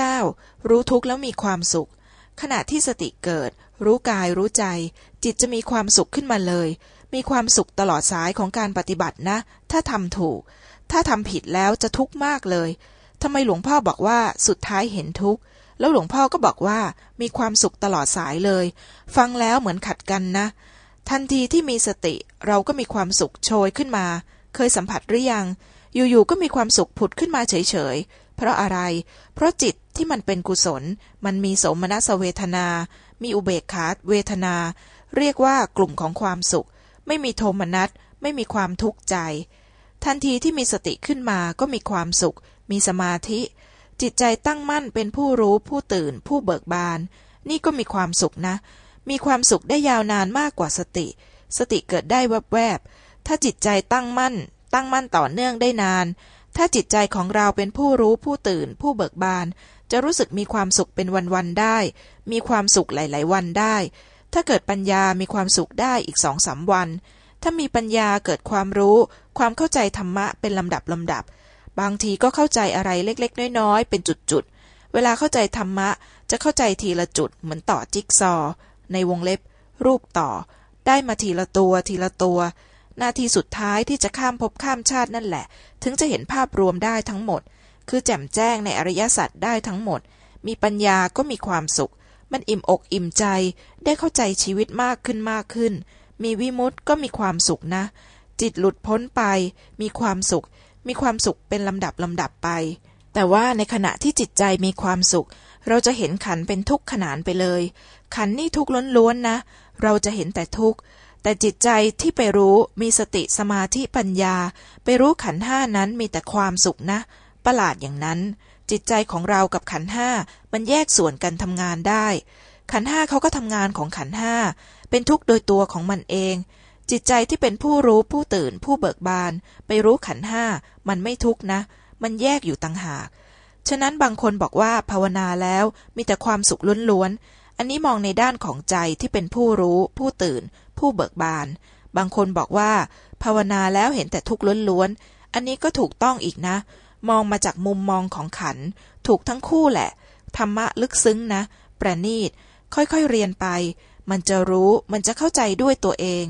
9. รู้ทุกข์แล้วมีความสุข ขณะที่สติเกิด รู้กายรู้ใจ จิตจะมีความสุขขึ้นมาเลย มีความสุขตลอดสายของการปฏิบัตินะ ถ้าทำถูก ถ้าทำผิดแล้วจะทุกข์มากเลยทำไมหลวงพ่อบอกว่าสุดท้ายเห็นทุกข์แล้วหลวงพ่อก็บอกว่ามีความสุขตลอดสายเลย ฟังแล้วเหมือนขัดกันนะ ทันทีที่มีสติเราก็มีความสุขโชยขึ้นมา เคยสัมผัสหรือยัง อยู่ๆก็มีความสุขผุดขึ้นมาเฉยๆ เพราะอะไร เพราะจิต ที่มันเป็นกุศล มันมีสมนัสเวทนา มีอุเบกขาเวทนา เรียกว่ากลุ่มของความสุข ไม่มีโทมนัส ไม่มีความทุกข์ใจ ทันทีที่มีสติขึ้นมาก็มีความสุข มีสมาธิ จิตใจตั้งมั่นเป็นผู้รู้ผู้ตื่น ผู้เบิกบาน นี่ก็มีความสุขนะ มีความสุขได้ยาวนานมากกว่าสติ สติเกิดได้แวบๆ ถ้าจิตใจตั้งมั่น ตั้งมั่นต่อเนื่องได้นาน ถ้าจิตใจของเราเป็นผู้รู้ผู้ตื่น ผู้เบิกบาน จะรู้สึกมีความสุขเป็นวันๆได้ มีความสุขหลาย ๆ วันได้ ถ้าเกิดปัญญามีความสุขได้อีกสองสามวัน ถ้ามีปัญญาเกิดความรู้ ความเข้าใจธรรมะเป็นลำดับลำดับ บางทีก็เข้าใจอะไรเล็กๆ น้อยๆ เป็นจุดๆ เวลาเข้าใจธรรมะ จะเข้าใจทีละจุดเหมือนต่อจิ๊กซอ ในวงเล็บ รูปต่อ ได้มาทีละตัวทีละตัว นาทีสุดท้ายที่จะข้ามภพข้ามชาตินั่นแหละ ถึงจะเห็นภาพรวมได้ทั้งหมด คือแจ่มแจ้งในอริยสัจได้ทั้งหมด มีปัญญาก็มีความสุข มันอิ่มอกอิ่มใจ ได้เข้าใจชีวิตมากขึ้นมากขึ้น มีวิมุตต์ก็มีความสุขนะ จิตหลุดพ้นไป มีความสุข มีความสุขเป็นลำดับลำดับไป แต่ว่าในขณะที่จิตใจมีความสุข เราจะเห็นขันเป็นทุกข์ขนานไปเลย ขันนี่ทุกข์ล้วนนะ เราจะเห็นแต่ทุกข์ แต่จิตใจที่ไปรู้มีสติสมาธิปัญญา ไปรู้ขันห้านั้นมีแต่ความสุขนะ ประหลาดอย่างนั้น จิตใจของเรากับขันห้ามันแยกส่วนกันทำงานได้ ขันห้าเขาก็ทำงานของขันห้าเป็นทุกข์โดยตัวของมันเอง จิตใจที่เป็นผู้รู้ผู้ตื่นผู้เบิกบาน ไปรู้ขันห้ามันไม่ทุกข์นะ มันแยกอยู่ต่างหาก ฉะนั้นบางคนบอกว่าภาวนาแล้วมีแต่ความสุขล้วนๆ อันนี้มองในด้านของใจที่เป็นผู้รู้ ผู้ตื่น ผู้เบิกบาน บางคนบอกว่า ภาวนาแล้วเห็นแต่ทุกข์ล้วนๆ อันนี้ก็ถูกต้องอีกนะ มองมาจากมุมมองของขัน ถูกทั้งคู่แหละ ธรรมะลึกซึ้งนะ ประณีต ค่อยๆเรียนไป มันจะรู้ มันจะเข้าใจด้วยตัวเอง